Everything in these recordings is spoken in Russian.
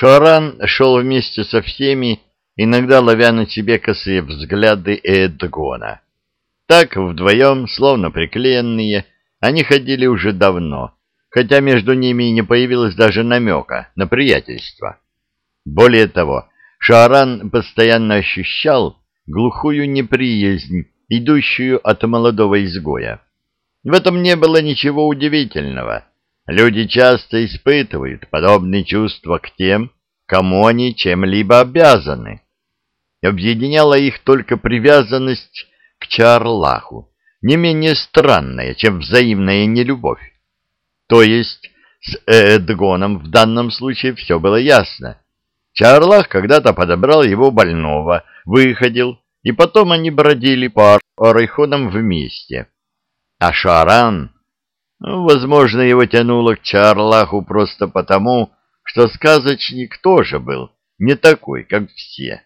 Шоран шел вместе со всеми, иногда ловя на себе косые взгляды Эдгона. Так вдвоем, словно приклеенные, они ходили уже давно, хотя между ними не появилось даже намека на приятельство. Более того, Шааран постоянно ощущал глухую неприязнь, идущую от молодого изгоя. В этом не было ничего удивительного. Люди часто испытывают подобные чувства к тем, кому они чем-либо обязаны. Объединяла их только привязанность к Чарлаху, не менее странная, чем взаимная нелюбовь. То есть с Эдгоном в данном случае все было ясно. Чарлах когда-то подобрал его больного, выходил, и потом они бродили по Орайхонам вместе. А Шаран возможно, его тянуло к Чарлаху просто потому, что сказочник тоже был не такой, как все.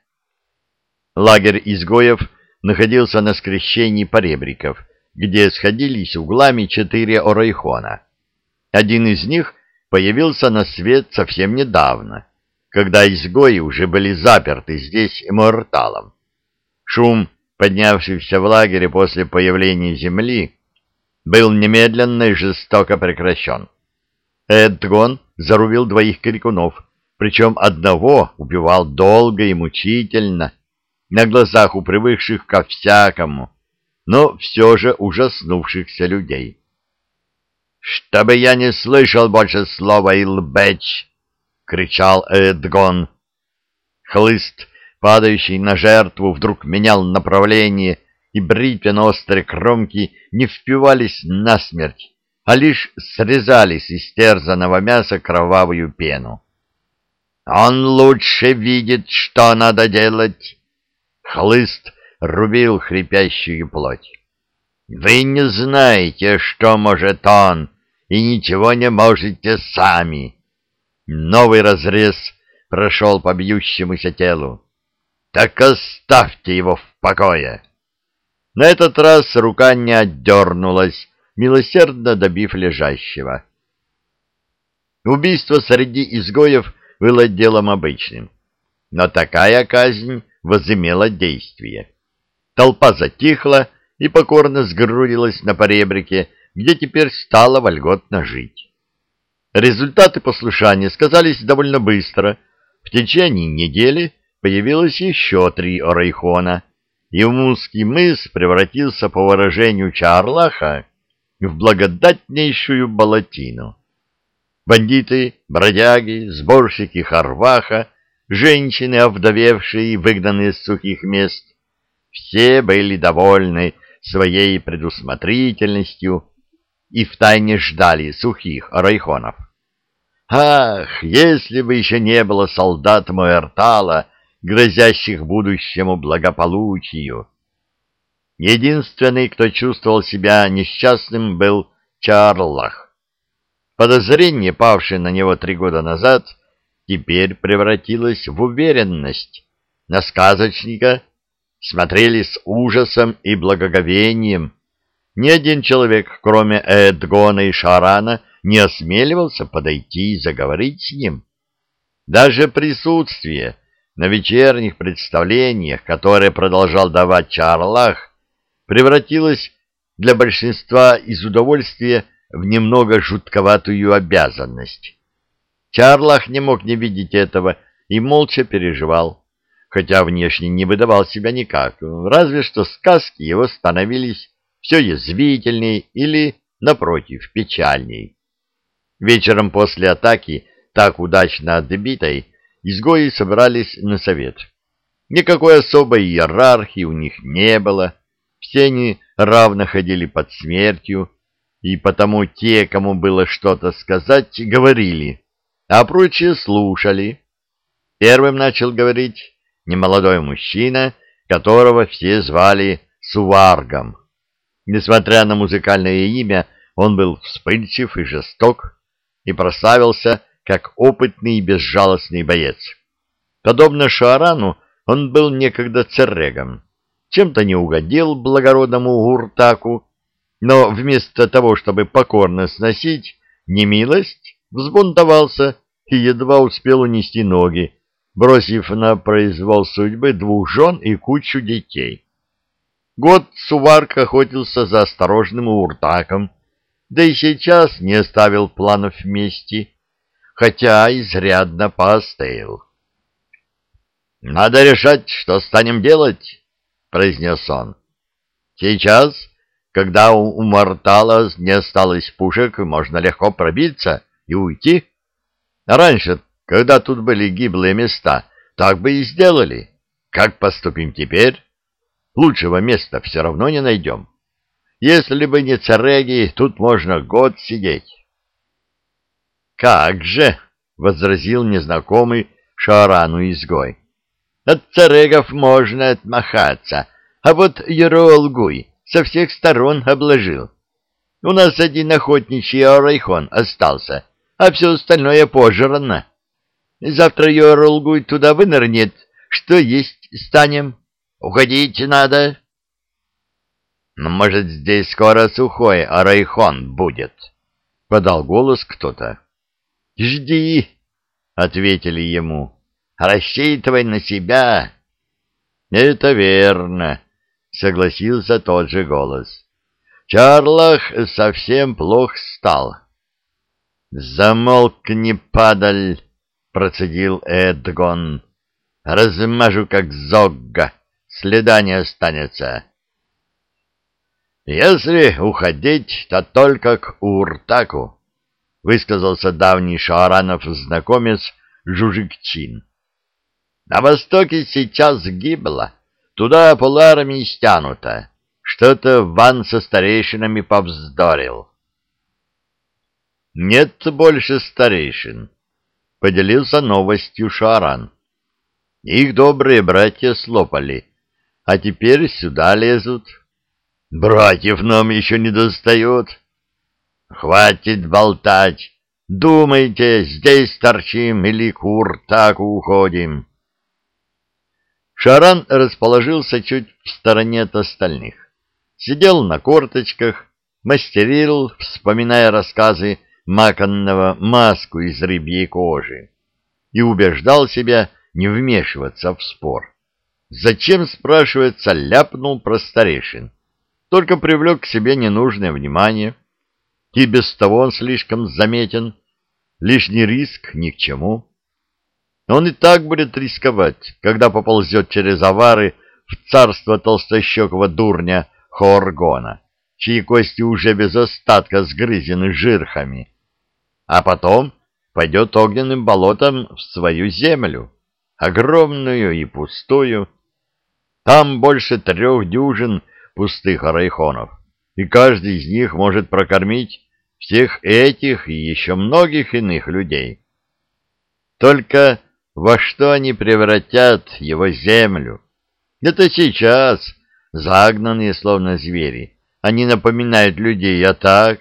Лагерь изгоев находился на скрещении поребриков, где сходились углами четыре орайхона. Один из них появился на свет совсем недавно, когда изгои уже были заперты здесь морталом. Шум, поднявшийся в лагере после появления земли, был немедленно и жестоко прекращен. Эдгон зарубил двоих крикунов, причем одного убивал долго и мучительно, на глазах у привыкших ко всякому, но все же ужаснувшихся людей. «Чтобы я не слышал больше слова «Илбэч!» — кричал Эдгон. Хлыст, падающий на жертву, вдруг менял направление и бритвенно-острые кромки не впивались насмерть, а лишь срезали с истерзанного мяса кровавую пену. «Он лучше видит, что надо делать!» Хлыст рубил хрипящую плоть. «Вы не знаете, что может он, и ничего не можете сами!» Новый разрез прошел по бьющемуся телу. «Так оставьте его в покое!» На этот раз рука не отдернулась, милосердно добив лежащего. Убийство среди изгоев было делом обычным, но такая казнь возымела действие. Толпа затихла и покорно сгрудилась на поребрике, где теперь стало вольготно жить. Результаты послушания сказались довольно быстро. В течение недели появилось еще три орайхона — Юмунский мыс превратился, по выражению Чарлаха, в благодатнейшую болотину. Бандиты, бродяги, сборщики Харваха, женщины, овдовевшие и выгнанные с сухих мест, все были довольны своей предусмотрительностью и втайне ждали сухих райхонов. Ах, если бы еще не было солдат Муэртала, грозящих будущему благополучию. Единственный, кто чувствовал себя несчастным, был Чарлах. Подозрение, павшее на него три года назад, теперь превратилось в уверенность. На сказочника смотрели с ужасом и благоговением. Ни один человек, кроме Эдгона и Шарана, не осмеливался подойти и заговорить с ним. Даже присутствие на вечерних представлениях, которые продолжал давать Чарлах, превратилось для большинства из удовольствия в немного жутковатую обязанность. Чарлах не мог не видеть этого и молча переживал, хотя внешне не выдавал себя никак, разве что сказки его становились все язвительней или, напротив, печальней. Вечером после атаки, так удачно отбитой, изгои собрались на совет. Никакой особой иерархии у них не было, все они равно ходили под смертью, и потому те, кому было что-то сказать, говорили, а прочие слушали. Первым начал говорить немолодой мужчина, которого все звали Суваргом. Несмотря на музыкальное имя, он был вспыльчив и жесток, и прославился как опытный и безжалостный боец. Подобно Шаарану, он был некогда церегом, чем-то не угодил благородному Уртаку, но вместо того, чтобы покорно сносить немилость, взбунтовался и едва успел унести ноги, бросив на произвол судьбы двух жен и кучу детей. Год Суварк охотился за осторожным уртаком, да и сейчас не оставил планов мести, хотя изрядно поостыл. «Надо решать, что станем делать», — произнес он. «Сейчас, когда у Мортала не осталось пушек, можно легко пробиться и уйти. Раньше, когда тут были гиблые места, так бы и сделали. Как поступим теперь? Лучшего места все равно не найдем. Если бы не цареги, тут можно год сидеть». «Как же!» — возразил незнакомый Шарану изгой. «От царегов можно отмахаться, а вот Еролгуй со всех сторон обложил. У нас один охотничий Орайхон остался, а все остальное пожрано. Завтра Еролгуй туда вынырнет, что есть станем. Уходить надо». «Ну, может, здесь скоро сухой Орайхон будет?» — подал голос кто-то. «Жди!» — ответили ему. «Рассчитывай на себя!» «Это верно!» — согласился тот же голос. «Чарлах совсем плох стал». «Замолкни, падаль!» — процедил Эдгон. «Размажу, как зогга, следа не останется». «Если уходить, то только к Уртаку», высказался давний Шааранов знакомец Жужикчин. На востоке сейчас гибло, туда поларами стянуто. Что-то Ван со старейшинами повздорил. Нет больше старейшин, поделился новостью Шаран. Их добрые братья слопали, а теперь сюда лезут. Братьев нам еще не достает, Хватит болтать. Думайте, здесь торчим или кур так уходим. Шаран расположился чуть в стороне от остальных. Сидел на корточках, мастерил, вспоминая рассказы Маканного маску из рыбьей кожи, и убеждал себя не вмешиваться в спор. Зачем, спрашивается, ляпнул про старейшин? Только привлек к себе ненужное внимание — и без того он слишком заметен. Лишний риск ни к чему. Он и так будет рисковать, когда поползет через авары в царство толстощекого дурня Хоргона, чьи кости уже без остатка сгрызены жирхами. А потом пойдет огненным болотом в свою землю, огромную и пустую. Там больше трех дюжин пустых арайхонов, и каждый из них может прокормить всех этих и еще многих иных людей. Только во что они превратят его землю? Это сейчас, загнанные словно звери, они напоминают людей, а так,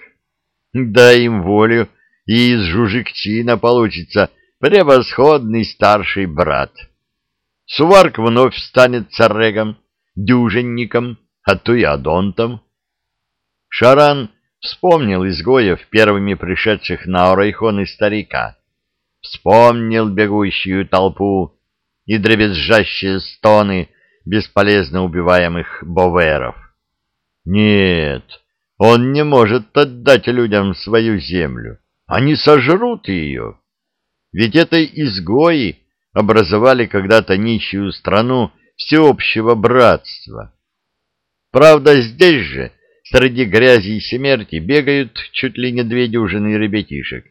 дай им волю, и из Жужикчина получится превосходный старший брат. Суварк вновь станет царегом, дюжинником, а то и адонтом. Шаран Вспомнил изгоев, первыми пришедших на Орайхон и старика. Вспомнил бегущую толпу и дребезжащие стоны бесполезно убиваемых боверов. Нет, он не может отдать людям свою землю. Они сожрут ее. Ведь это изгои образовали когда-то нищую страну всеобщего братства. Правда, здесь же Среди грязи и смерти бегают чуть ли не две дюжины ребятишек,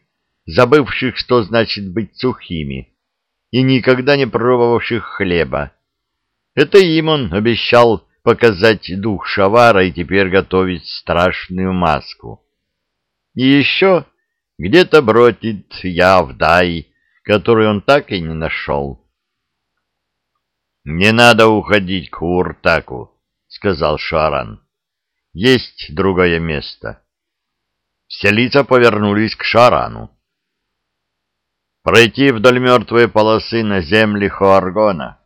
забывших, что значит быть сухими, и никогда не пробовавших хлеба. Это им он обещал показать дух Шавара и теперь готовить страшную маску. И еще где-то бродит Явдай, который он так и не нашел. — Не надо уходить к Уртаку, — сказал Шаран. Есть другое место. Все лица повернулись к Шарану. Пройти вдоль мертвой полосы на земли Хоаргона.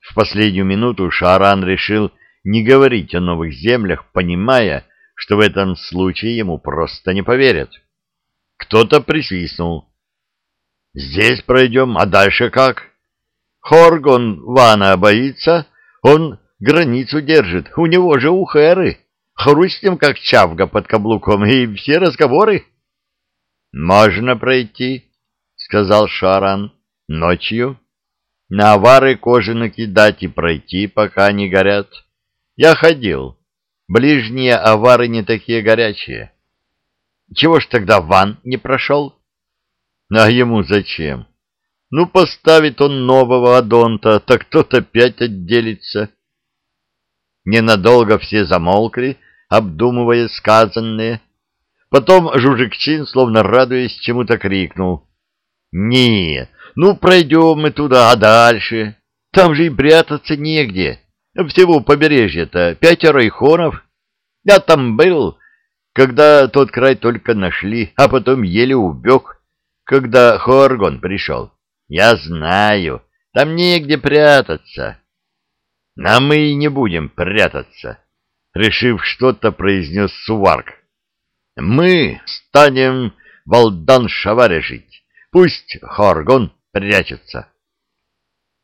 В последнюю минуту Шаран решил не говорить о новых землях, понимая, что в этом случае ему просто не поверят. Кто-то присвистнул. Здесь пройдем, а дальше как? Хоргон Вана боится, он границу держит, у него же ухеры. Хрустим, как чавга под каблуком, и все разговоры. — Можно пройти, — сказал Шаран, — ночью. На авары кожи накидать и пройти, пока они горят. Я ходил. Ближние авары не такие горячие. Чего ж тогда Ван не прошел? А ему зачем? Ну, поставит он нового Адонта, так тот опять отделится. Ненадолго все замолкли, обдумывая сказанное. Потом Жужикчин, словно радуясь, чему-то крикнул. «Не, ну пройдем мы туда, а дальше? Там же и прятаться негде. Всего побережья-то пятеро ихонов. Я там был, когда тот край только нашли, а потом еле убег когда Хоргон пришел. Я знаю, там негде прятаться. А мы и не будем прятаться, решив что-то, произнес Суварк. Мы станем Валдан Шаваре жить. Пусть Хоргон прячется.